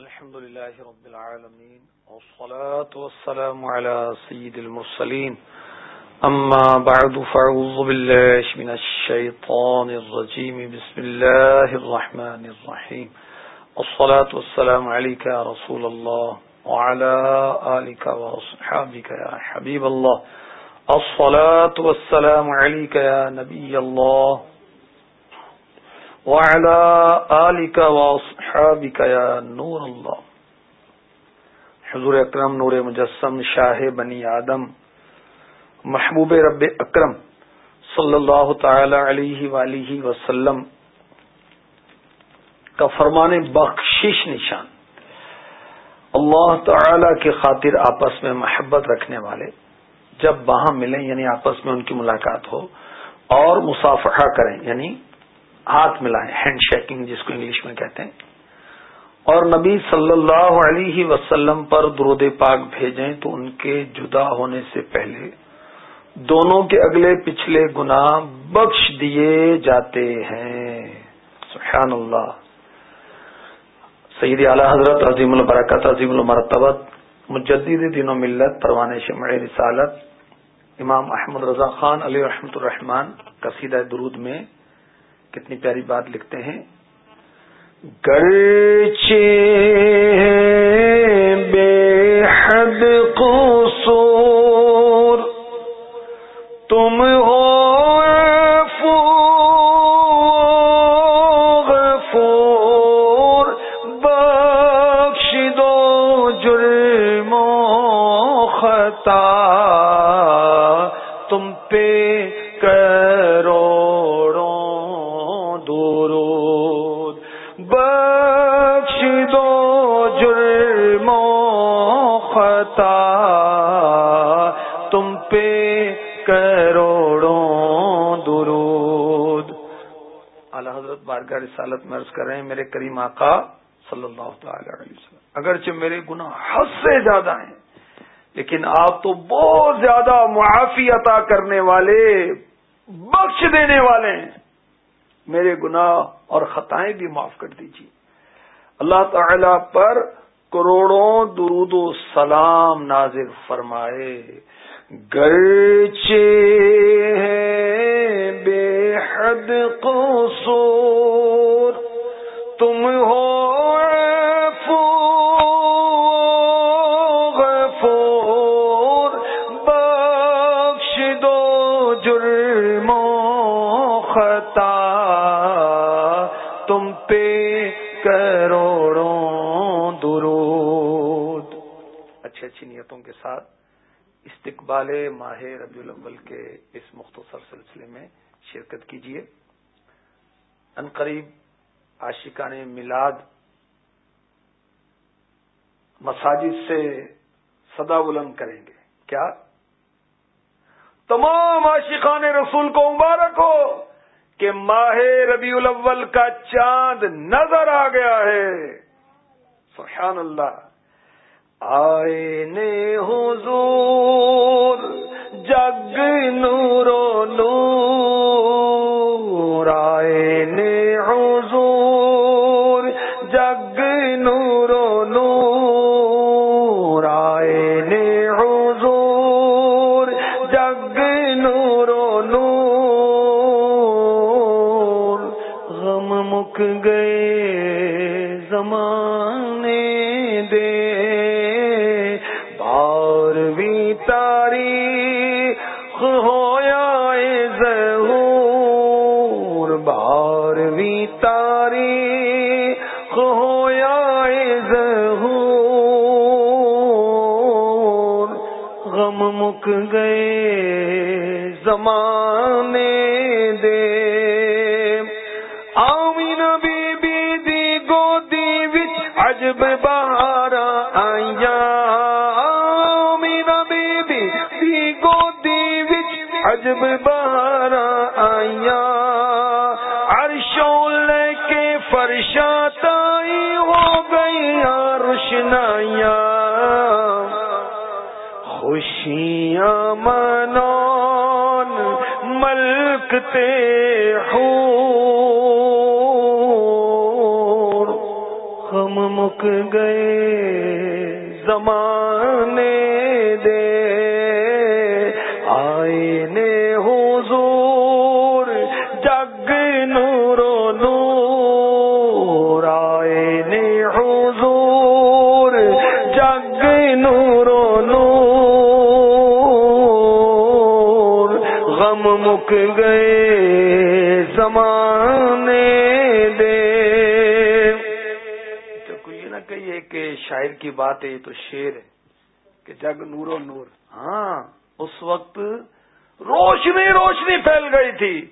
الحمد لله رب العالمين، والصلاة والسلام على سيد المرسلين. أما بعد، فأعوذ بالله من الشيطان الرجيم. بسم الله الرحمن الرحيم. الصلاة والسلام عليك يا رسول الله، وعلى آلك وأصحابك يا حبيب الله. الصلاة والسلام عليك يا نبي الله وعلى آلك وأصحابك يا نور الله. حضور اکرم، نور مجسم، شاہ بنی آدم، محبوب رب اکرم صلی اللہ تعالی علیہ وآلہ وسلم کا فرمان بخشش نشان. اللہ تعالی کی خاطر آپس میں محبت رکھنے والے جب وہاں ملیں یعنی آپس میں ان کی ملاقات ہو اور مسافہ کریں یعنی ہاتھ ملائیں ہینڈ شیکنگ جس کو انگلش میں کہتے ہیں۔ اور نبی صلی اللہ علیہ وسلم پر درود پاک بھیجیں تو ان کے جدا ہونے سے پہلے دونوں کے اگلے پچھلے گناہ بخش دیے جاتے ہیں۔ سبحان اللہ سعید اعلی حضرت عظیم البرکت، عظیم المرتبت، مجدد دین و ملت، پروان شمع رسالت، امام احمد رضا خان علی رحمت الرحمان قصیدہ درود میں کتنی پیاری بات لکھتے ہیں۔ گرچے بے حد سو آقا صلی اللہ تعالی علیہ وسلم۔ اگرچہ میرے گناہ حد سے زیادہ ہیں، لیکن آپ تو بہت زیادہ معافی عطا کرنے والے، بخش دینے والے ہیں۔ میرے گناہ اور خطائیں بھی معاف کر دیجیے اللہ تعالی پر کروڑوں درود و سلام نازر فرمائے۔ گرچے بے حد قصور تم ہو غفور بخش دو جرم خطا۔ تم پہ کروڑوں درود۔ اچھی اچھی نیتوں کے ساتھ استقبال ماہ ربیع الاول کے اس مختصر سلسلے میں شرکت کیجیے۔ ان قریب عاشقان میلاد مساجد سے صدا بلند کریں گے۔ کیا؟ تمام عاشقان رسول کو مبارک ہو کہ ماہ ربیع الاول کا چاند نظر آ گیا ہے۔ سبحان اللہ۔ آئے نے حضور، جگ نورو نور آئے گئے زمانے دے۔ آمین بی بی دی گودی وچ عجب بہارا آئیا آمین بی بی دی گودی وچ عجب بہارا خوشیاں منون ملکتے حور۔ ہم مک گئے زمانے دے زمانے شاعر کی بات ہے، یہ تو شیر ہے کہ جگ نور و نور۔ ہاں اس وقت روشنی روشنی پھیل گئی تھی۔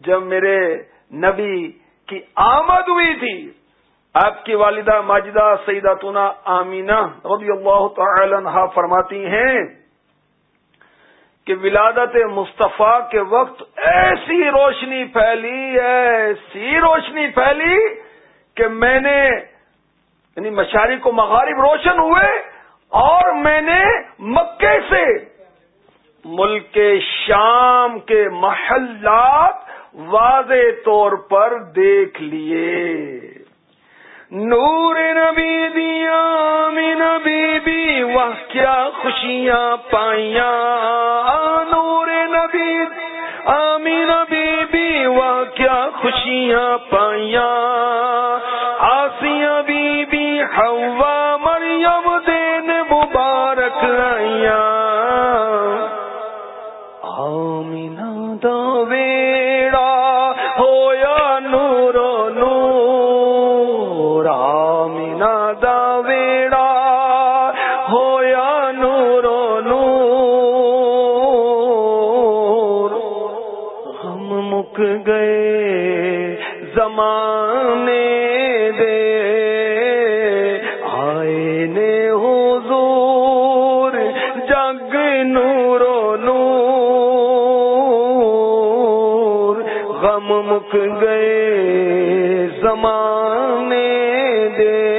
جب میرے نبی کی آمد ہوئی تھی۔ آپ کی والدہ ماجدہ سیدہ تنا آمینہ رضی اللہ تعالی عنہ فرماتی ہیں کہ ولادت مصطفیٰ کے وقت ایسی روشنی پھیلی، ایسی روشنی پھیلی کہ میں نے یعنی مشاری کو مغارب روشن ہوئے اور میں نے مکے سے ملک شام کے محلات واضح طور پر دیکھ لیے۔ نور نبی دیا نبی بی واہ کیا خوشیاں پائیاں۔ نور نبی، آمین بی بی واہ کیا خوشیاں پائیاں۔ آسیاں بی بی ہوا دے۔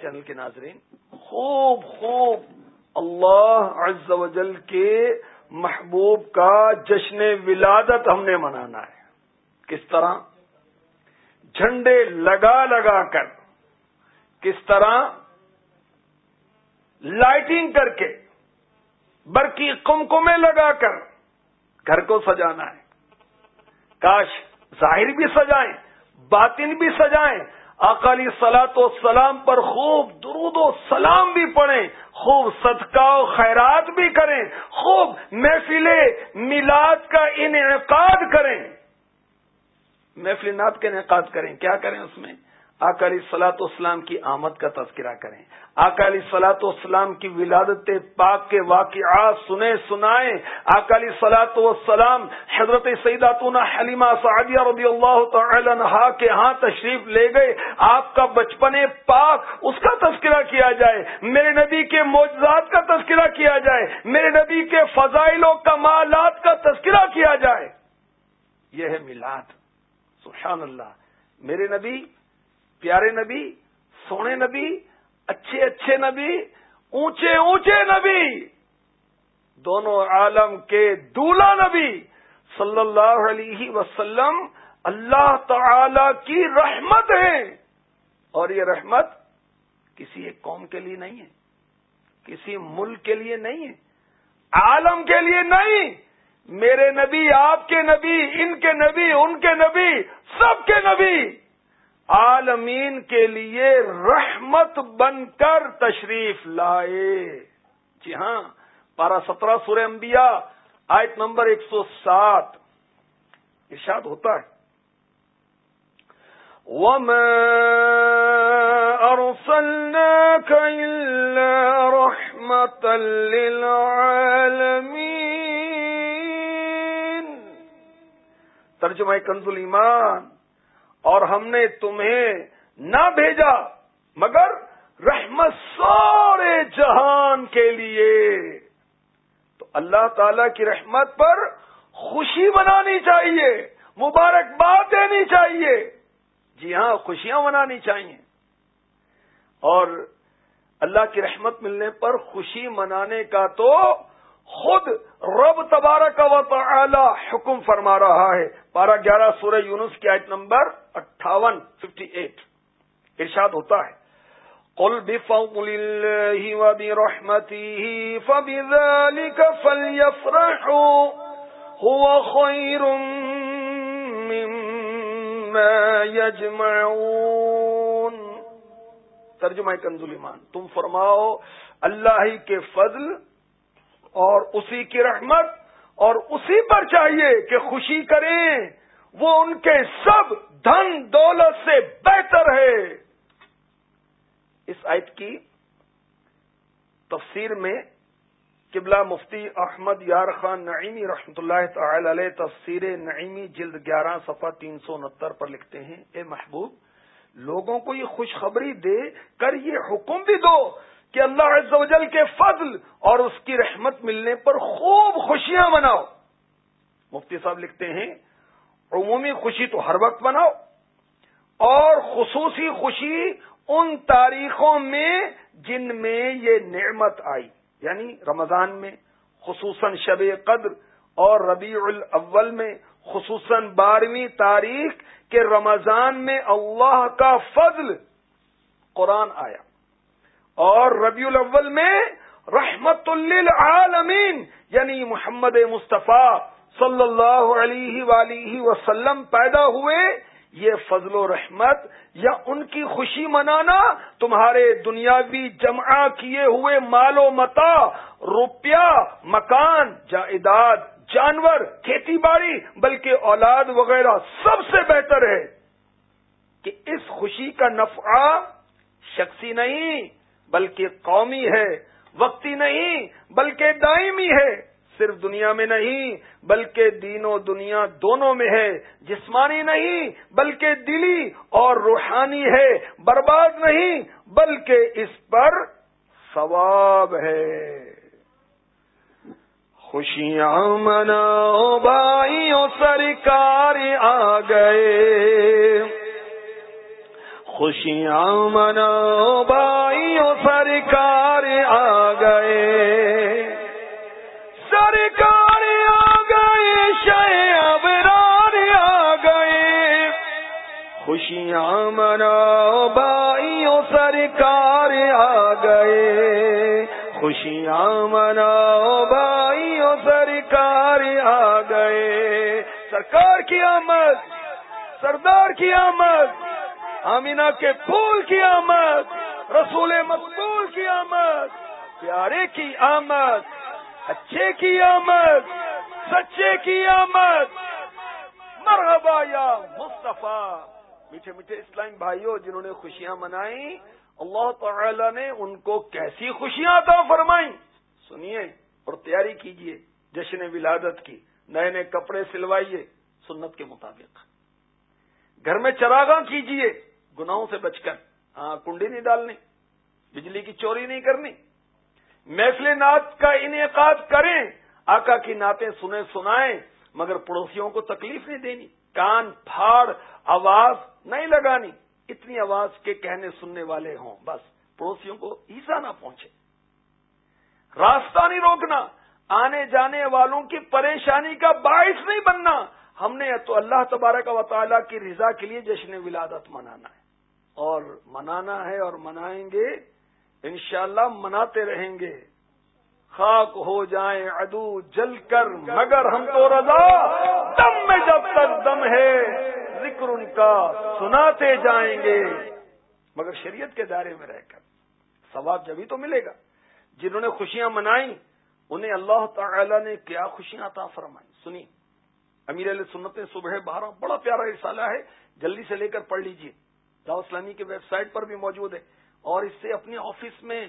چینل کے ناظرین، خوب خوب اللہ عز و جل کے محبوب کا جشن ولادت ہم نے منانا ہے۔ کس طرح؟ جھنڈے لگا لگا کر، کس طرح؟ لائٹنگ کر کے، برقی کمکمے لگا کر، گھر کو سجانا ہے۔ کاش ظاہر بھی سجائیں۔ باطن بھی سجائیں۔ اکالی سلاط و سلام پر خوب درود و سلام بھی پڑھیں۔ خوب صدقہ و خیرات بھی کریں۔ خوب محفل میلاد کا انعقاد کریں۔ محفل نات کا انعقاد کریں۔ کیا کریں اس میں؟ اکالی سلاط اسلام کی آمد کا تذکرہ کریں۔ اکالی سلاط اسلام کی ولادت پاک کے واقعات سنیں، سنائیں۔ اکالی سلاط وسلام حضرت سیداتون حلیمہ سعدیہ رضی اللہ تعالی عنہ کے ہاں تشریف لے گئے۔ آپ کا بچپن پاک، اس کا تذکرہ کیا جائے۔ میرے نبی کے معجزات کا تذکرہ کیا جائے۔ میرے نبی کے فضائل و کمالات کا تذکرہ کیا جائے۔ یہ ہے میلاد۔ سبحان اللہ۔ میرے نبی پیارے نبی، سونے نبی، اچھے اچھے نبی، اونچے اونچے نبی، دونوں عالم کے دولا نبی صلی اللہ علیہ وسلم اللہ تعالی کی رحمت ہے۔ اور یہ رحمت کسی ایک قوم کے لیے نہیں ہے، کسی ملک کے لیے نہیں ہے، عالم کے لیے نہیں۔ میرے نبی، آپ کے نبی، ان کے نبی، ان کے نبی، سب کے نبی۔ عالمین کے لیے رحمت بن کر تشریف لائے۔ جی ہاں پارہ سترہ سورہ انبیاء، آیت نمبر ایک سو سات۔ ارشاد ہوتا ہے۔ ترجمہ کنز ایمان اور ہم نے تمہیں نہ بھیجا، مگر رحمت سارے جہان کے لیے۔ تو اللہ تعالی کی رحمت پر خوشی منانی چاہیے، مبارکباد دینی چاہیے۔ جی ہاں خوشیاں منانی چاہیے۔ اور اللہ کی رحمت ملنے پر خوشی منانے کا تو خود رب تبارک و تعالی حکم فرما رہا ہے۔ بارہ گیارہ سورہ یونس کی آیت نمبر اٹھاون ففٹی ایٹ ارشاد ہوتا ہے۔ قل بفضل الله وبرحمته فبذلك فليفرحوا هو خير مما يجمعون ترجمہ کنزل ایمان تم فرماؤ اللہ ہی کے فضل اور اسی کی رحمت اور اسی پر چاہیے کہ خوشی کریں۔ وہ ان کے سب دھن دولت سے بہتر ہے۔ اس آیت کی تفسیر میں قبلہ مفتی احمد یار خان نعیمی رحمۃ اللہ تعالی علیہ تفسیر نعیمی جلد گیارہ صفحہ تین سو انہتر پر لکھتے ہیں، اے محبوب، لوگوں کو یہ خوشخبری دے، کر یہ حکم بھی دو کہ اللہ عز و جل کے فضل اور اس کی رحمت ملنے پر خوب خوشیاں مناؤ۔ مفتی صاحب لکھتے ہیں عمومی خوشی تو ہر وقت مناؤ اور خصوصی خوشی ان تاریخوں میں جن میں یہ نعمت آئی یعنی رمضان میں، خصوصاً شب قدر اور ربیع الاول میں، خصوصاً بارہویں تاریخ کے رمضان میں اللہ کا فضل قرآن آیا۔ اور ربیع الاول میں رحمت للعالمین یعنی محمد مصطفیٰ صلی اللہ علیہ ولیہ وسلم پیدا ہوئے، یہ فضل و رحمت یا ان کی خوشی منانا تمہارے دنیاوی جمع کیے ہوئے مال و متا، روپیہ، مکان، جائیداد، جانور، کھیتی باڑی، بلکہ اولاد وغیرہ سب سے بہتر ہے کہ اس خوشی کا نفع شخصی نہیں، بلکہ قومی ہے، وقتی نہیں، بلکہ دائمی ہے۔ صرف دنیا میں نہیں، بلکہ دین و دنیا دونوں میں ہے۔ جسمانی نہیں، بلکہ دلی اور روحانی ہے۔ برباد نہیں، بلکہ اس پر ثواب ہے۔ خوشیاں مناؤ بھائیوں، سرکار آ گئے۔ خوشیاں مناؤ بھائیوں، سرکار آ گئے۔ خوشیاں مناؤ بھائیوں سرکار آ گئے۔ خوشیاں مناؤ بھائیوں سرکار آ گئے۔ سرکار کی آمد، سردار کی آمد، آمینہ کے پھول کی آمد، رسول مقبول کی آمد، پیارے کی آمد، اچھے کی آمد، سچے کی آمد۔ مرحبا یا مصطفیٰ۔ میٹھے میٹھے اسلام بھائیوں جنہوں نے خوشیاں منائی، اللہ تعالی نے ان کو کیسی خوشیاں عطا فرمائی سنیے اور تیاری کیجیے جشن ولادت کی، نئے نئے کپڑے سلوائیے، سنت کے مطابق۔ گھر میں چراغاں کیجیے، گناہوں سے بچ کر۔ ہاں کنڈی نہیں ڈالنی، بجلی کی چوری نہیں کرنی۔ محفل نعت کا انعقاد کریں، آقا کی نعتیں سنیں سنائیں، مگر پڑوسیوں کو تکلیف نہیں دینی۔ کان پھاڑ، آواز نہیں لگانی۔ اتنی آواز کے کہنے سننے والے ہوں۔ بس پڑوسیوں کو ایسا نہ پہنچے۔ راستہ نہیں روکنا، آنے جانے والوں کی پریشانی کا باعث نہیں بننا۔ ہم نے تو اللہ تبارک و تعالیٰ کی رضا کے لیے جشن ولادت منانا ہے۔ اور منانا ہے اور منائیں گے، انشاءاللہ مناتے رہیں گے۔ خاک ہو جائیں ادو جل کر، مگر ہم تو رضا۔ دم میں جب تک دم ہے، ذکر ان کا سناتے جائیں گے۔ مگر شریعت کے دائرے میں رہ کر، ثواب جبھی تو ملے گا۔ جنہوں نے خوشیاں منائی انہیں اللہ تعالی نے کیا خوشیاں عطا فرمائی سنی امیر علیہ سنت صبح بارہ، بڑا پیارا رسالہ ہے۔ جلدی سے لے کر پڑھ لیجیے۔ داؤ اسلامی کی ویب سائٹ پر بھی موجود ہے۔ اور اس سے اپنے آفس میں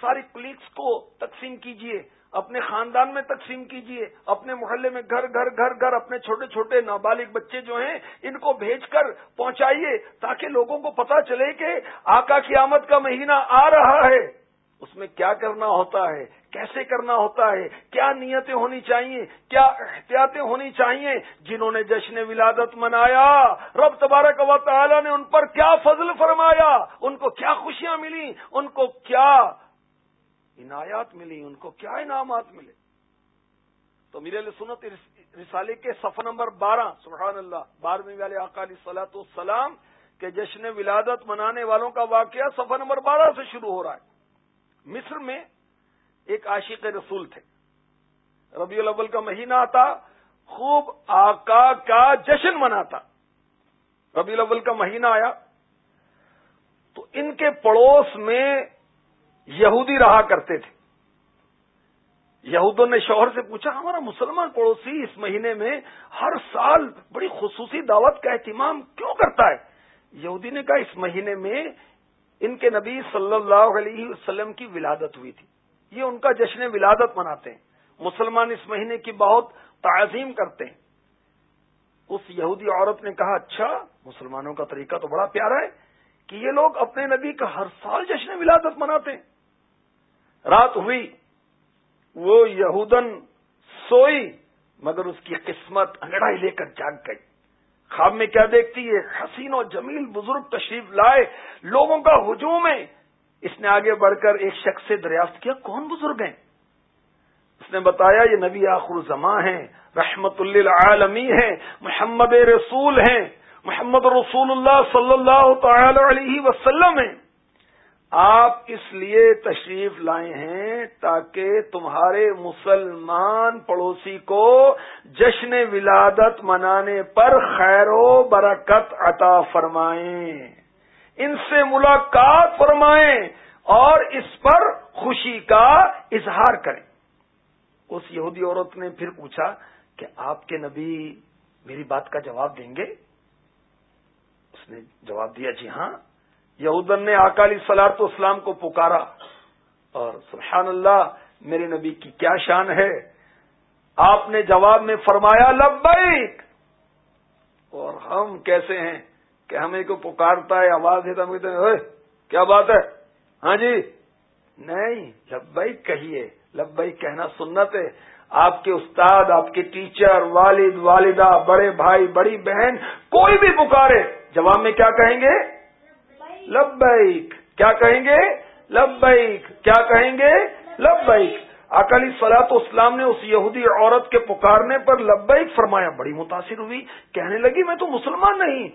سارے کلیگس کو تقسیم کیجیے اپنے خاندان میں تقسیم کیجیے اپنے محلے میں گھر گھر گھر گھر اپنے چھوٹے چھوٹے نابالغ بچے جو ہیں، ان کو بھیج کر پہنچائیے تاکہ لوگوں کو پتا چلے کہ آقا کی آمد کا مہینہ آ رہا ہے۔ اس میں کیا کرنا ہوتا ہے؟ کیسے کرنا ہوتا ہے؟ کیا نیتیں ہونی چاہیے؟ کیا احتیاطیں ہونی چاہیے؟ جنہوں نے جشن ولادت منایا، رب تبارک و تعالی نے ان پر کیا فضل فرمایا؟ ان کو کیا خوشیاں ملی ان کو کیا عنایات ملی، ان کو کیا انعامات ملے؟ تو میرے لیے سنت رسالے کے صفحہ نمبر بارہ، سبحان اللہ، بارہویں والے اقالی سلاۃ السلام کہ جشن ولادت منانے والوں کا واقعہ سفر نمبر بارہ سے شروع ہو رہا ہے۔ مصر میں ایک عاشق رسول تھے۔ ربیع الاول کا مہینہ آتا، خوب آقا کا جشن مناتا۔ ربیع الاول کا مہینہ آیا، تو ان کے پڑوس میں یہودی رہا کرتے تھے۔ یہودوں نے شوہر سے پوچھا، ہمارا مسلمان پڑوسی اس مہینے میں ہر سال بڑی خصوصی دعوت کا اہتمام کیوں کرتا ہے؟ یہودی نے کہا، اس مہینے میں ان کے نبی صلی اللہ علیہ وسلم کی ولادت ہوئی تھی۔ یہ ان کا جشن ولادت مناتے ہیں۔ مسلمان اس مہینے کی بہت تعظیم کرتے ہیں۔ اس یہودی عورت نے کہا اچھا مسلمانوں کا طریقہ تو بڑا پیارا ہے کہ یہ لوگ اپنے نبی کا ہر سال جشن ولادت مناتے ہیں۔ رات ہوئی، وہ یہودن سوئی، مگر اس کی قسمت انگڑائی لے کر جاگ گئی۔ خواب میں کیا دیکھتی ہے؟ حسین و جمیل بزرگ تشریف لائے، لوگوں کا ہجوم ہے۔ اس نے آگے بڑھ کر ایک شخص سے دریافت کیا، کون بزرگ ہیں؟ اس نے بتایا، یہ نبی آخر زماں ہیں، رحمت اللہ ہیں، محمد رسول ہیں، محمد رسول اللہ صلی اللہ تعالی علیہ وسلم ہیں۔ آپ اس لیے تشریف لائے ہیں تاکہ تمہارے مسلمان پڑوسی کو جشن ولادت منانے پر خیر و برکت عطا فرمائیں۔ ان سے ملاقات فرمائیں اور اس پر خوشی کا اظہار کریں۔ اس یہودی عورت نے پھر پوچھا کہ آپ کے نبی میری بات کا جواب دیں گے؟ اس نے جواب دیا جی ہاں۔ یہودن نے اکالی سلار تو اسلام کو پکارا اور سبحان اللہ، میرے نبی کی کیا شان ہے۔ آپ نے جواب میں فرمایا، لبیک۔ اور ہم کیسے ہیں کہ ہمیں کو پکارتا ہے، آواز ہے تو ہم کہتے ہیں کیا بات ہے؟ ہاں جی۔ نہیں، لبیک کہیے۔ لبیک کہنا سنت ہے۔ آپ کے استاد، آپ کے ٹیچر، والد، والدہ، بڑے بھائی، بڑی بہن، کوئی بھی پکارے، جواب میں کیا کہیں گے؟ لبیک. کیا کہیں گے؟ لبیک. کیا کہیں گے؟ لبیک. اکالی سلاط اسلام نے اس یہودی عورت کے پکارنے پر لبیک فرمایا، بڑی متاثر ہوئی، کہنے لگی، میں تو مسلمان نہیں۔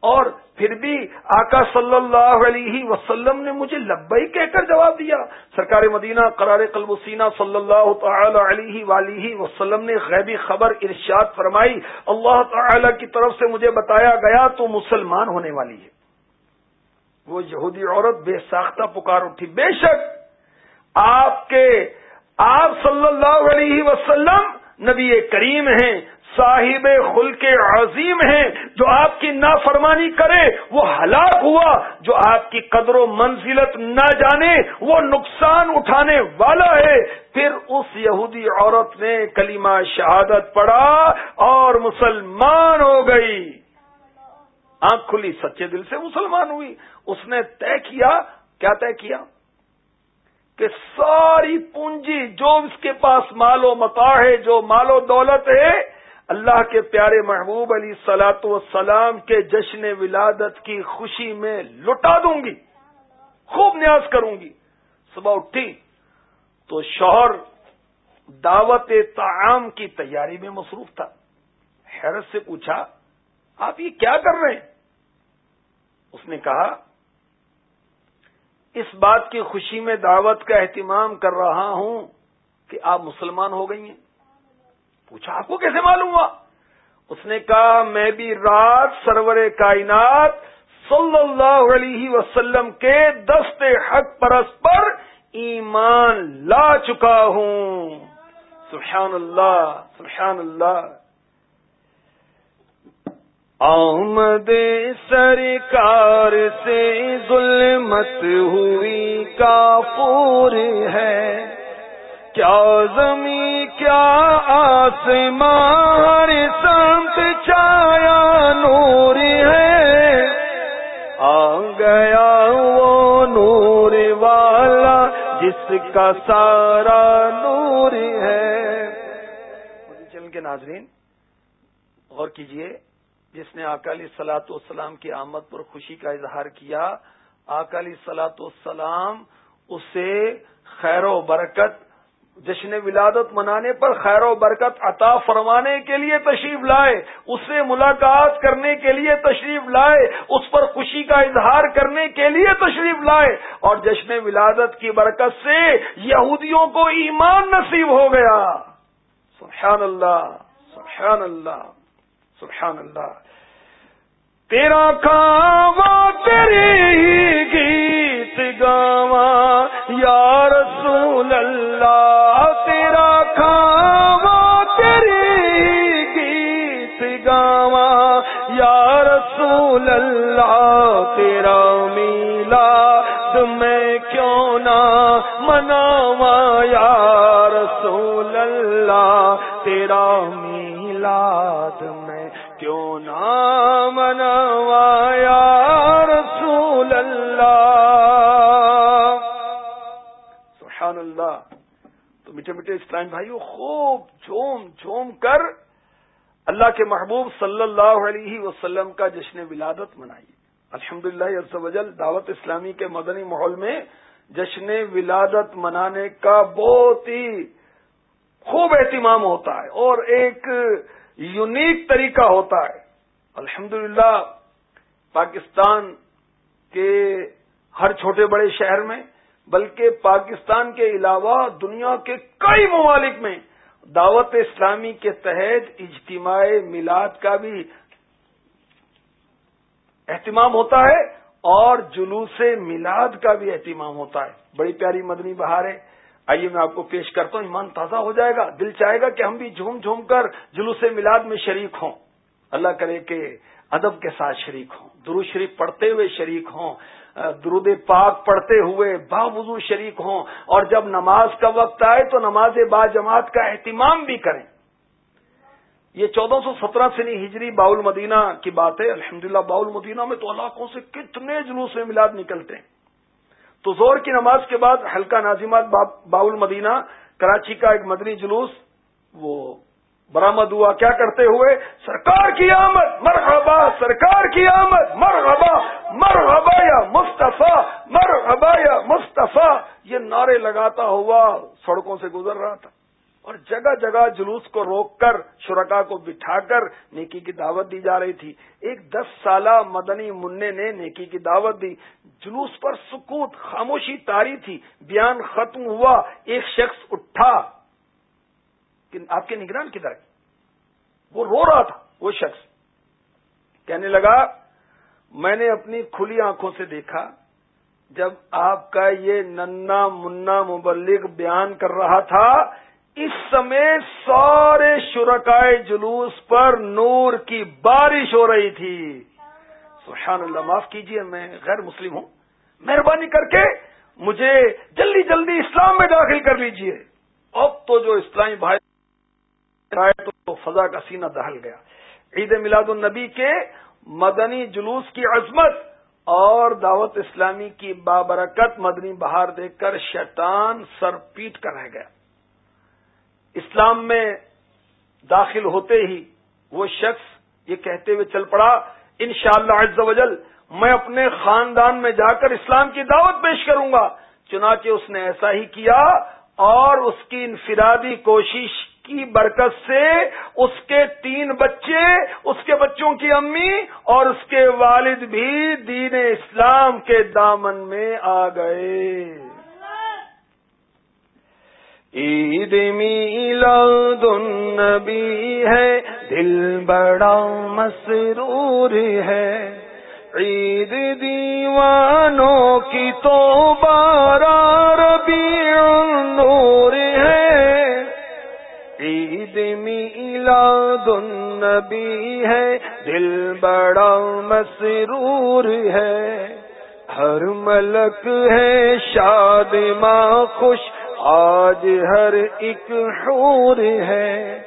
اور پھر بھی آقا صلی اللہ علیہ وسلم نے مجھے لبئی کہہ کر جواب دیا۔ سرکار مدینہ قرار قلب سینہ صلی اللہ تعالی علیہ ولیہ وسلم نے غیبی خبر ارشاد فرمائی۔ اللہ تعالی کی طرف سے مجھے بتایا گیا، تو مسلمان ہونے والی ہے۔ وہ یہودی عورت بے ساختہ پکار اٹھی۔ بے شک آپ کے آپ صلی اللہ علیہ وسلم نبی کریم ہیں، صاحب خلق عظیم ہیں۔ جو آپ کی نافرمانی کرے، وہ ہلاک ہوا۔ جو آپ کی قدر و منزلت نہ جانے، وہ نقصان اٹھانے والا ہے۔ پھر اس یہودی عورت نے کلمہ شہادت پڑھا اور مسلمان ہو گئی۔ آنکھ کھلی سچے دل سے مسلمان ہوئی۔ اس نے طے کیا کیا طے کیا؟ کہ ساری پونجی جو اس کے پاس مال و متا ہے، جو مال و دولت ہے، اللہ کے پیارے محبوب علی سلاط وسلام کے جشن ولادت کی خوشی میں لٹا دوں گی۔ خوب نیاز کروں گی۔ صبح اٹھی تو شوہر دعوت تعام کی تیاری میں مصروف تھا۔ حیرت سے پوچھا، آپ یہ کیا کر رہے ہیں؟ اس نے کہا، اس بات کی خوشی میں دعوت کا اہتمام کر رہا ہوں کہ آپ مسلمان ہو گئی ہیں۔ پوچھا آپ کو کیسے معلوم ہوا؟ اس نے کہا، میں بھی رات سرور کائنات صلی اللہ علیہ وسلم کے دست حق پرس پر ایمان لا چکا ہوں۔ سبحان اللہ سبحان اللہ۔ آمد سرکار سے ظلمت ہوئی کافور ہے۔ کیا زمین، کیا آسمان سنت چھایا نور ہے۔ آ گیا وہ نور والا جس کا سارا نور ہے۔ چل کے ناظرین، غور کیجیے۔ جس نے اکالی سلاط والسلام کی آمد پر خوشی کا اظہار کیا اکالی سلاط والسلام اسے خیر و برکت، جشن ولادت منانے پر خیر و برکت عطا فرمانے کے لیے تشریف لائے، اس سے ملاقات کرنے کے لیے تشریف لائے، اس پر خوشی کا اظہار کرنے کے لیے تشریف لائے۔ اور جشن ولادت کی برکت سے یہودیوں کو ایمان نصیب ہو گیا۔ سبحان اللہ سبحان اللہ۔ سبحان اللہ۔ تیرا کام تیری گیت گاواں۔ یا رسول اللہ تو اسلام بھائیو خوب جھوم جھوم کر اللہ کے محبوب صلی اللہ علیہ وسلم کا جشن ولادت منائیے الحمد للہ وجل دعوت اسلامی کے مدنی ماحول میں جشن ولادت منانے کا بہت ہی خوب اہتمام ہوتا ہے اور ایک یونیک طریقہ ہوتا ہے۔ الحمد پاکستان کے ہر چھوٹے بڑے شہر میں بلکہ پاکستان کے علاوہ دنیا کے کئی ممالک میں دعوت اسلامی کے تحت اجتماع میلاد کا بھی اہتمام ہوتا ہے اور جلوس میلاد کا بھی اہتمام ہوتا ہے۔ بڑی پیاری مدنی بہار ہے۔ آئیے میں آپ کو پیش کرتا ہوں، ایمان تازہ ہو جائے گا۔ دل چاہے گا کہ ہم بھی جھوم جھوم کر جلوس میلاد میں شریک ہوں۔ اللہ کرے کہ ادب کے ساتھ شریک ہوں درو شریف پڑھتے ہوئے شریک ہوں۔ درود پاک پڑھتے ہوئے با وضو شریک ہوں اور جب نماز کا وقت آئے تو نماز با جماعت کا اہتمام بھی کریں۔ یہ چودہ سو سترہ سنی ہجری باؤل مدینہ کی بات ہے۔ الحمدللہ للہ باؤل مدینہ میں تو علاقوں سے کتنے جلوس میں میلاد نکلتے ہیں۔ تو زور کی نماز کے بعد ہلکا نازیمات باول مدینہ، کراچی کا ایک مدنی جلوس، وہ برامد ہوا، کیا کرتے ہوئے؟ سرکار کی آمد، مرحبا، سرکار کی آمد، مرحبا مرحبا یا مصطفیٰ، مرحبا یا مصطفیٰ۔ یہ نعرے لگاتا ہوا سڑکوں سے گزر رہا تھا۔ اور جگہ جگہ جلوس کو روک کر، شرکا کو بٹھا کر نیکی کی دعوت دی جا رہی تھی۔ ایک دس سالہ مدنی منع نے نیکی کی دعوت دی۔ جلوس پر سکوت، خاموشی تاری تھی۔ بیان ختم ہوا، ایک شخص اٹھا۔ آپ کے نگران کدھر وہ رو رہا تھا، وہ شخص۔ کہنے لگا، میں نے اپنی کھلی آنکھوں سے دیکھا، جب آپ کا یہ ننا منا مبلغ بیان کر رہا تھا، اس سمے سارے شرکائے جلوس پر نور کی بارش ہو رہی تھی۔ سبحان اللہ، معاف کیجیے، میں غیر مسلم ہوں۔ مہربانی کر کے مجھے جلدی جلدی اسلام میں داخل کر لیجیے۔ اب تو جو اسلامی بھائی تو فضا کا سینہ دہل گیا۔ عید میلاد النبی کے مدنی جلوس کی عظمت اور دعوت اسلامی کی بابرکت مدنی بہار دیکھ کر شیطان سر پیٹ کر رہ گیا۔ اسلام میں داخل ہوتے ہی وہ شخص یہ کہتے ہوئے چل پڑا ان شاء اللہ میں اپنے خاندان میں جا کر اسلام کی دعوت پیش کروں گا۔ چنانچہ اس نے ایسا ہی کیا اور اس کی انفرادی کوشش کی برکت سے اس کے تین بچے، اس کے بچوں کی امی اور اس کے والد بھی دین اسلام کے دامن میں آ گئے۔ عید میلاد النبی ہے، دل بڑا مسرور ہے۔ عید دیوانوں کی تو بارہ ربیع نور میلاد النبی ہے، دل بڑا مسرور ہے۔ ہر ملک ہے، شاد ماں خوش، آج ہر ایک حور ہے۔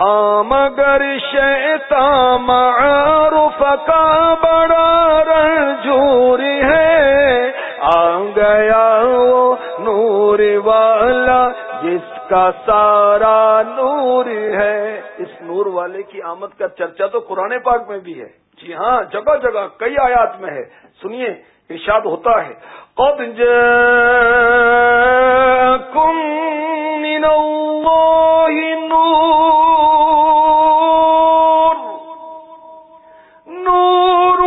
ہاں مگر شیطان معروف کا بڑا رنجور ہے۔ آ گیا وہ نور والا، جس کا سارا نور ہے۔ اس نور والے کی آمد کا چرچا تو قرآن پاک میں بھی ہے۔ جی ہاں جگہ جگہ کئی آیات میں ہے۔ سنیے، ارشاد ہوتا ہے۔ قد جاءكم من اللہ نور۔ نور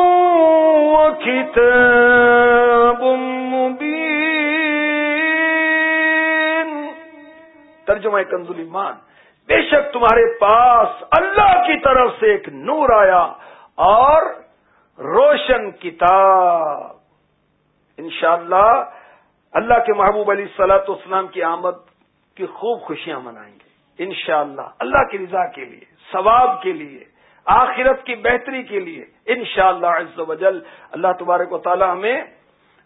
وكتاب مبين۔ ترجمہ بے شک تمہارے پاس اللہ کی طرف سے ایک نور آیا اور روشن کتاب۔ انشاءاللہ اللہ اللہ کے محبوب علی سلاۃ اسلام کی آمد کی خوب خوشیاں منائیں گے۔ انشاءاللہ اللہ اللہ کی رضا کے لیے، ثواب کے لیے، آخرت کی بہتری کے لیے۔ انشاءاللہ شاء اللہ وجل اللہ تبارک و تعالی ہمیں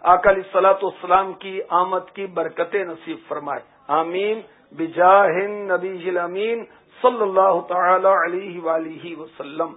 اکالی سلاۃ السلام کی آمد کی برکت نصیب فرمائے۔ آمین۔ بجاہ نبی امین صلی اللہ تعالی علیہ وآلہ وسلم.